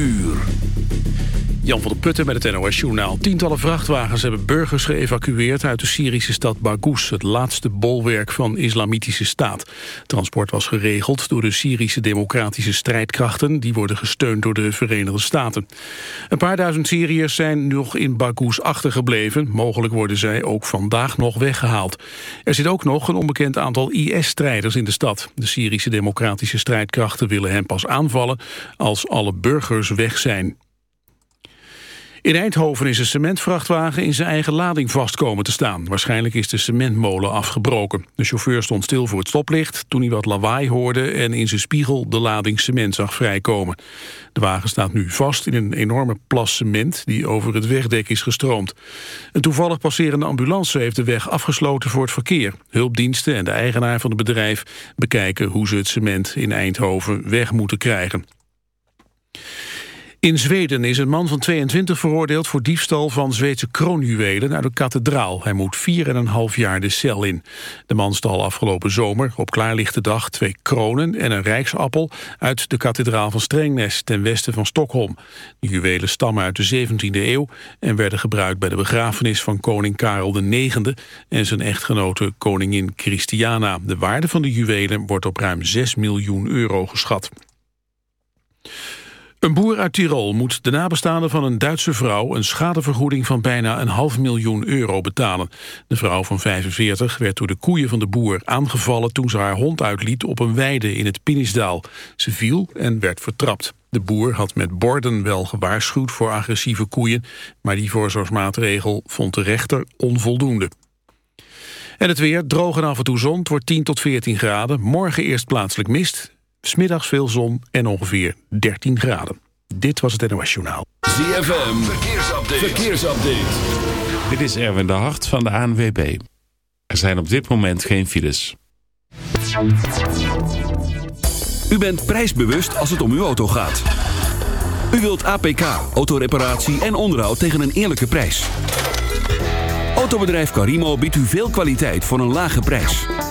uur. Jan van der Putten met het NOS-journaal. Tientallen vrachtwagens hebben burgers geëvacueerd uit de Syrische stad Baghouz... het laatste bolwerk van islamitische staat. Transport was geregeld door de Syrische democratische strijdkrachten... die worden gesteund door de Verenigde Staten. Een paar duizend Syriërs zijn nog in Baghouz achtergebleven. Mogelijk worden zij ook vandaag nog weggehaald. Er zit ook nog een onbekend aantal IS-strijders in de stad. De Syrische democratische strijdkrachten willen hen pas aanvallen... als alle burgers weg zijn. In Eindhoven is een cementvrachtwagen in zijn eigen lading vast komen te staan. Waarschijnlijk is de cementmolen afgebroken. De chauffeur stond stil voor het stoplicht toen hij wat lawaai hoorde... en in zijn spiegel de lading cement zag vrijkomen. De wagen staat nu vast in een enorme plas cement... die over het wegdek is gestroomd. Een toevallig passerende ambulance heeft de weg afgesloten voor het verkeer. Hulpdiensten en de eigenaar van het bedrijf bekijken hoe ze het cement in Eindhoven weg moeten krijgen. In Zweden is een man van 22 veroordeeld voor diefstal van Zweedse kroonjuwelen uit de kathedraal. Hij moet 4,5 jaar de cel in. De man stal afgelopen zomer op klaarlichte dag twee kronen en een rijksappel uit de kathedraal van Strängnäs ten westen van Stockholm. De juwelen stammen uit de 17e eeuw en werden gebruikt bij de begrafenis van koning Karel IX en zijn echtgenote koningin Christiana. De waarde van de juwelen wordt op ruim 6 miljoen euro geschat. Een boer uit Tirol moet de nabestaanden van een Duitse vrouw... een schadevergoeding van bijna een half miljoen euro betalen. De vrouw van 45 werd door de koeien van de boer aangevallen... toen ze haar hond uitliet op een weide in het Pinisdaal. Ze viel en werd vertrapt. De boer had met borden wel gewaarschuwd voor agressieve koeien... maar die voorzorgsmaatregel vond de rechter onvoldoende. En het weer, droog en af en toe zon, wordt 10 tot 14 graden. Morgen eerst plaatselijk mist, Smiddags veel zon en ongeveer 13 graden. Dit was het NOS Journaal. ZFM, verkeersupdate. verkeersupdate. Dit is Erwin de Hart van de ANWB. Er zijn op dit moment geen files. U bent prijsbewust als het om uw auto gaat. U wilt APK, autoreparatie en onderhoud tegen een eerlijke prijs. Autobedrijf Carimo biedt u veel kwaliteit voor een lage prijs.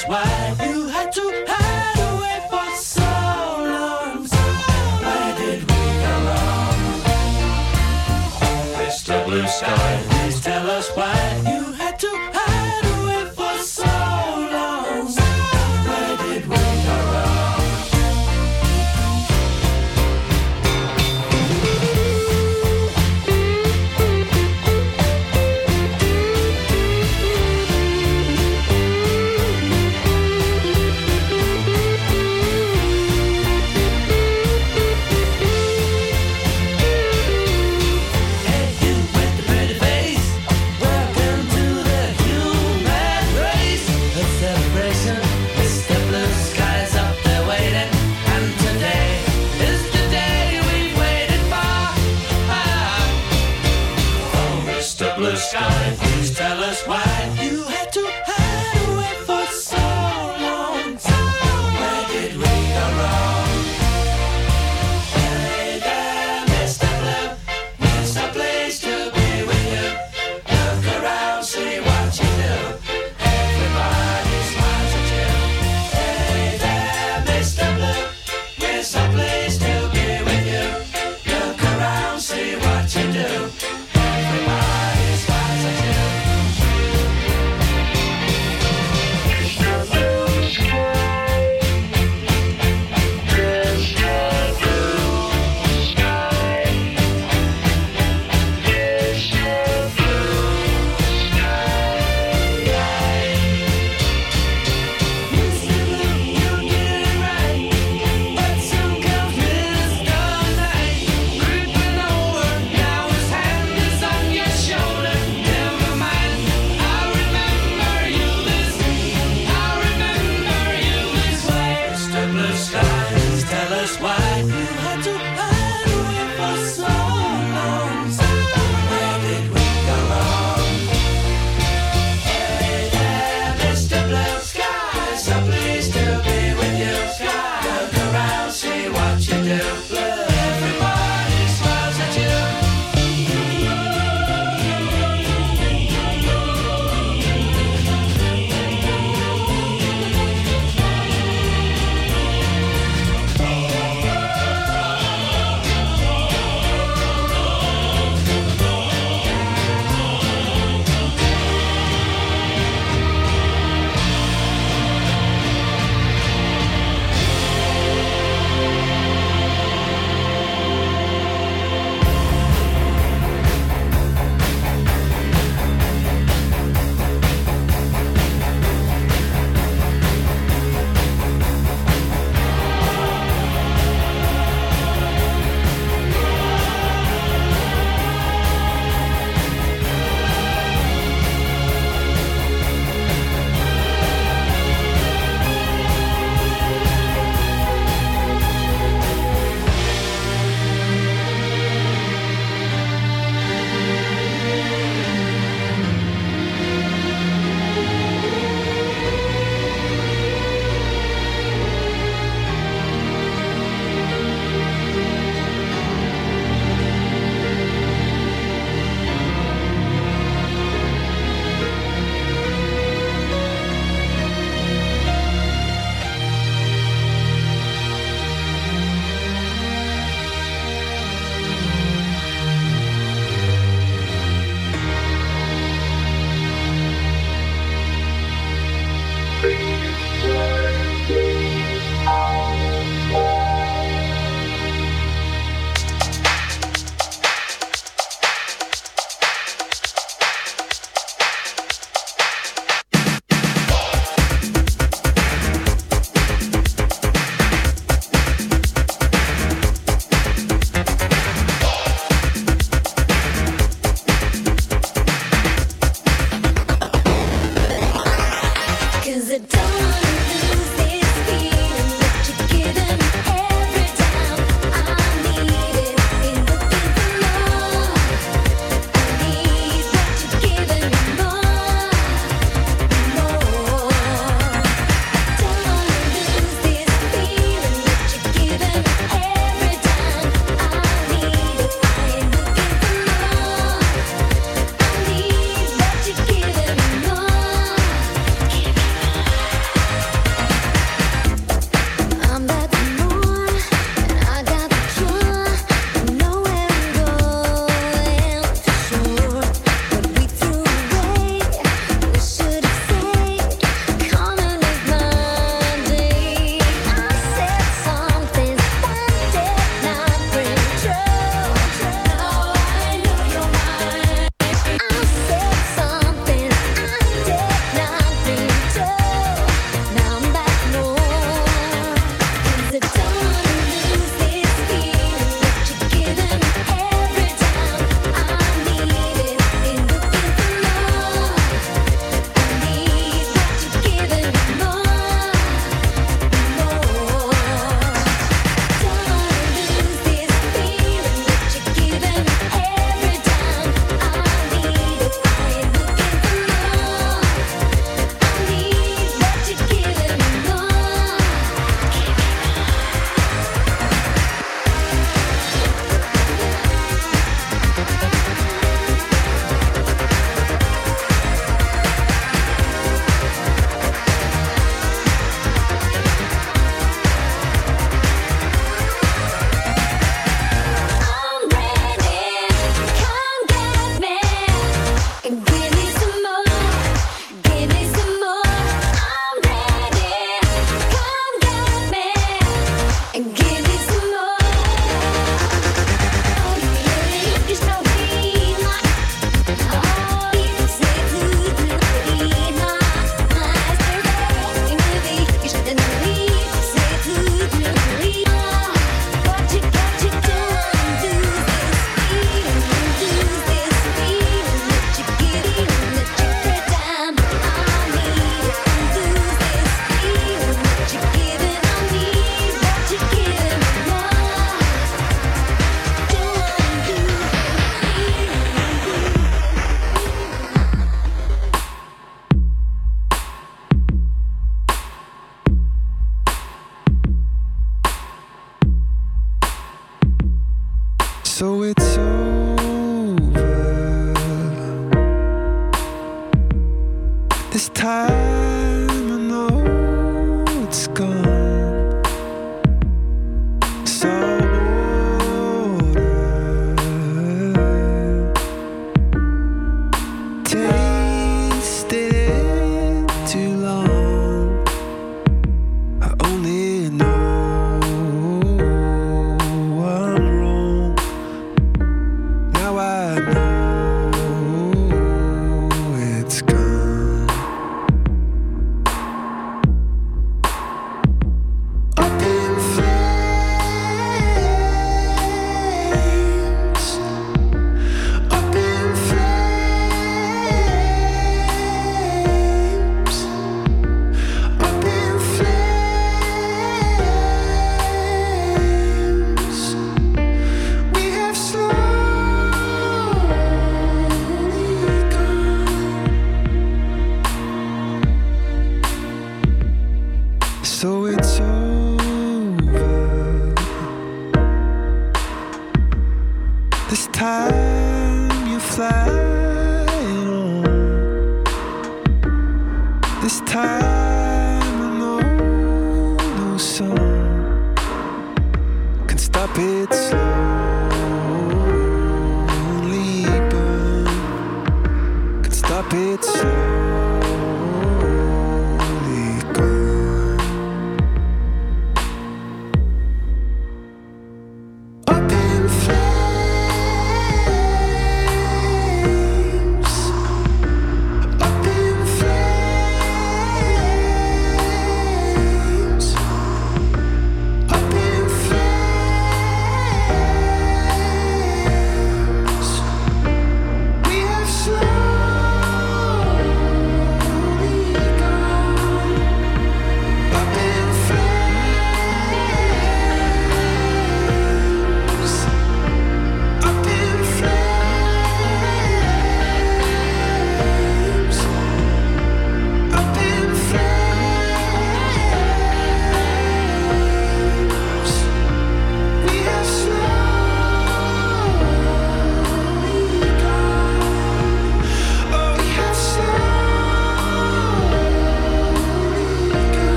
was why you had to hide away for so long. So why did we go wrong? Mr. Blue Sky.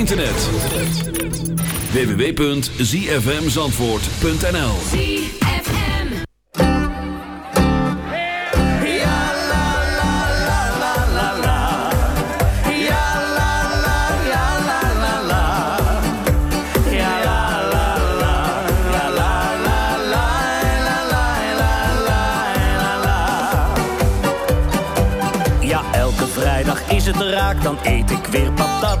Internet. www.zfmzandvoort.nl Ja, elke vrijdag is het raak, dan eet ik weer patat.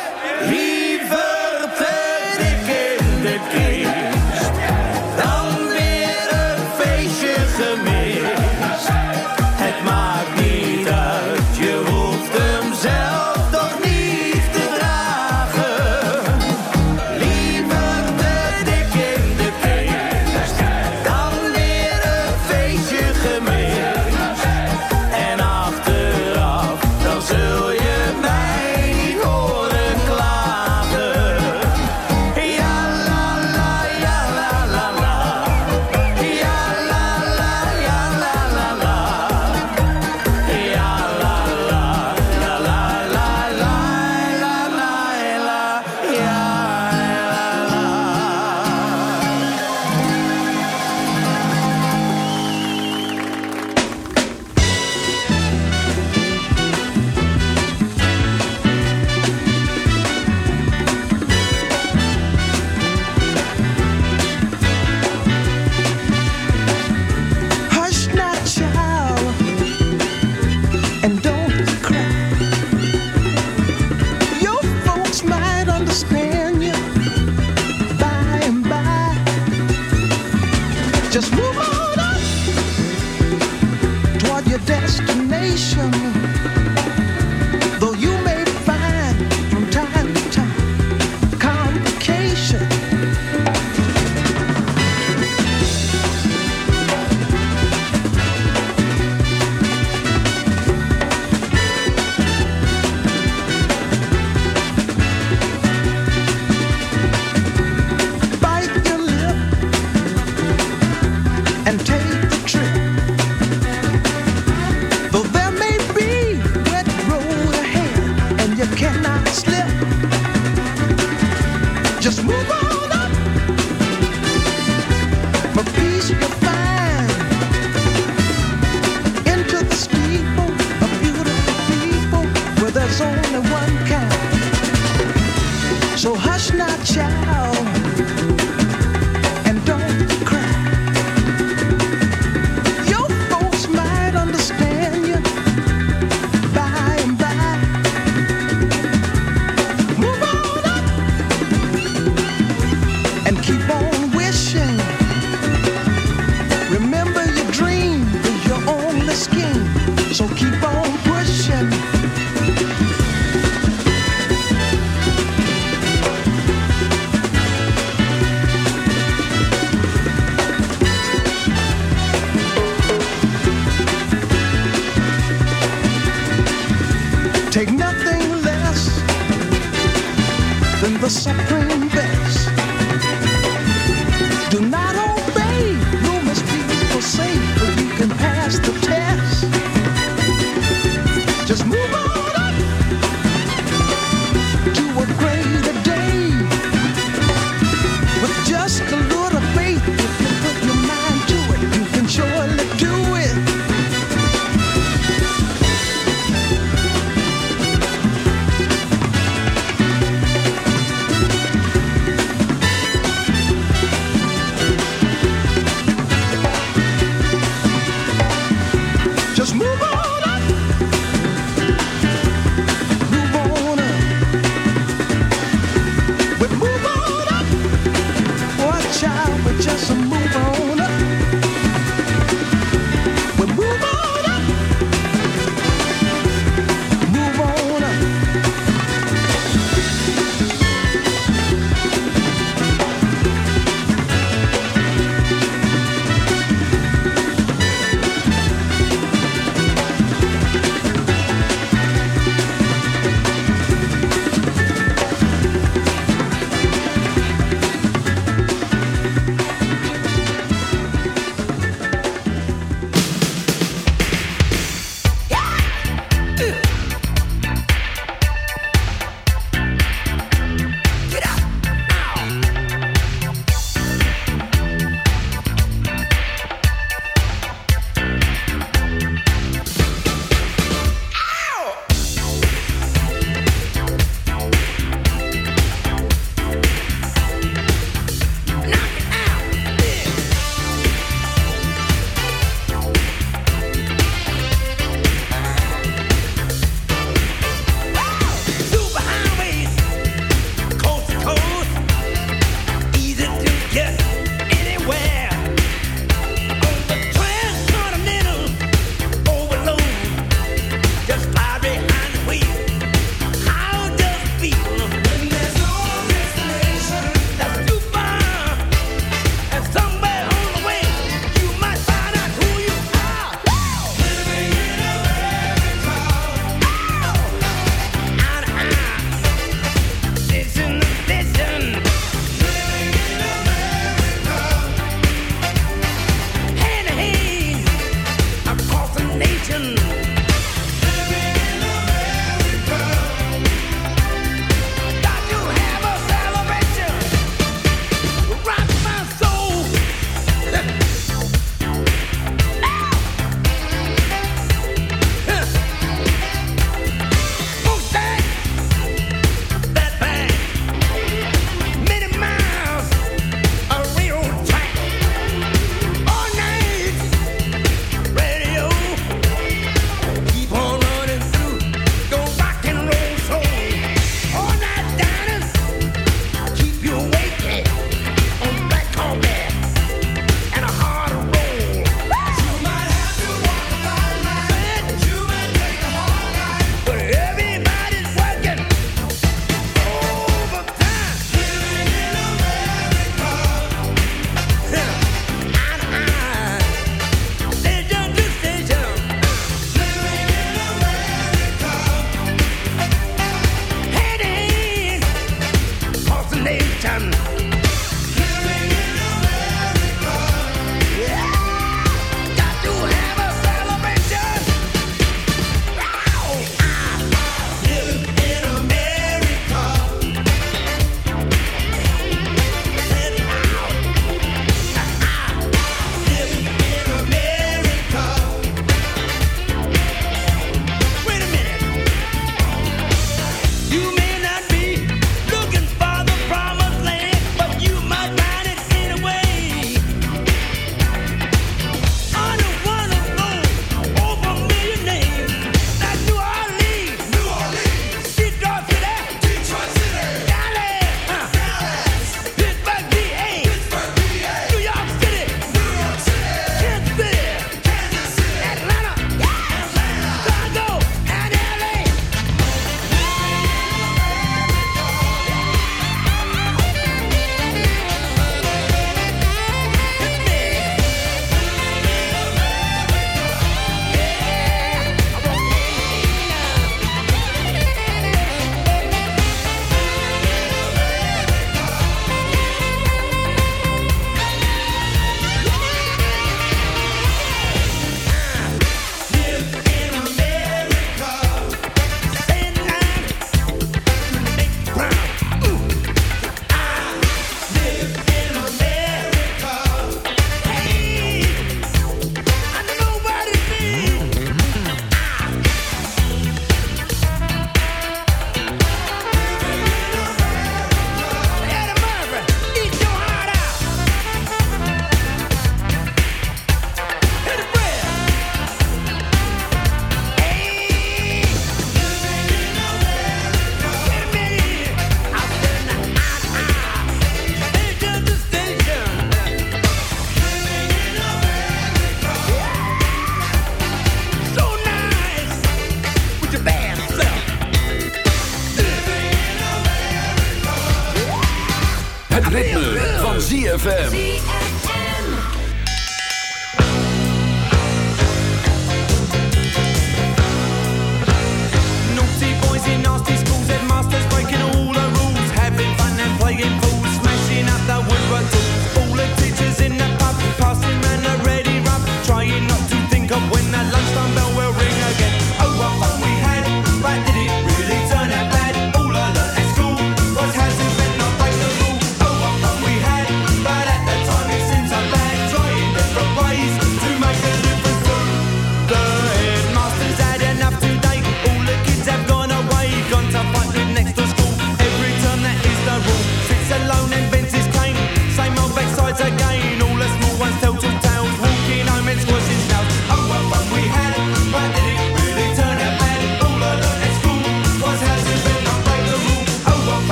The supreme best.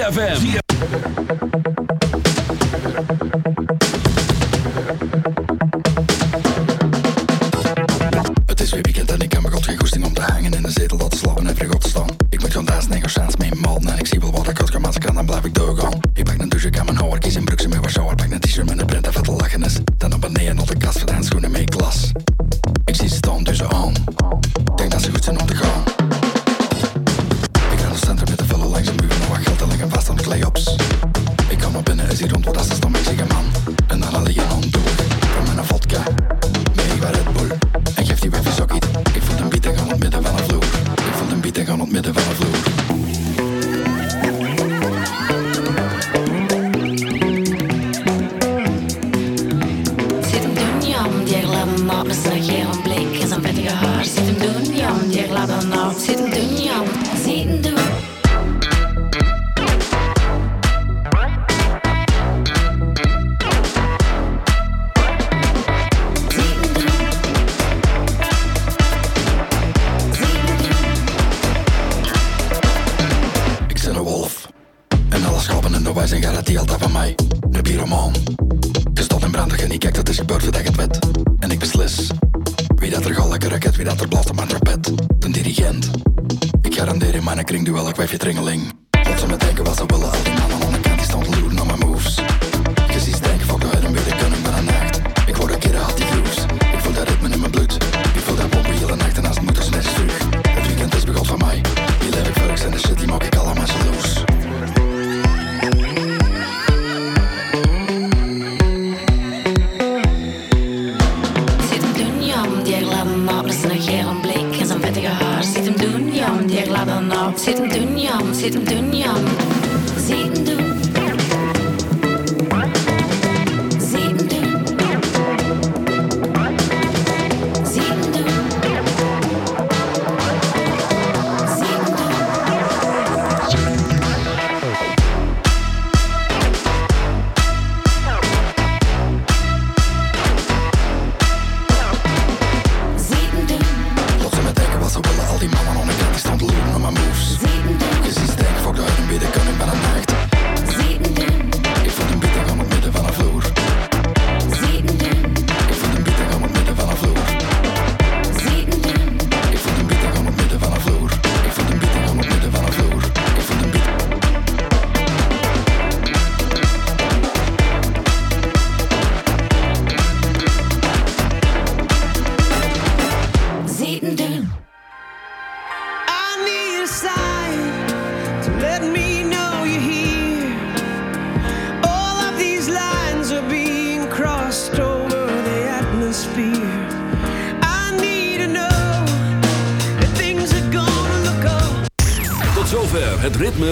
ZFM.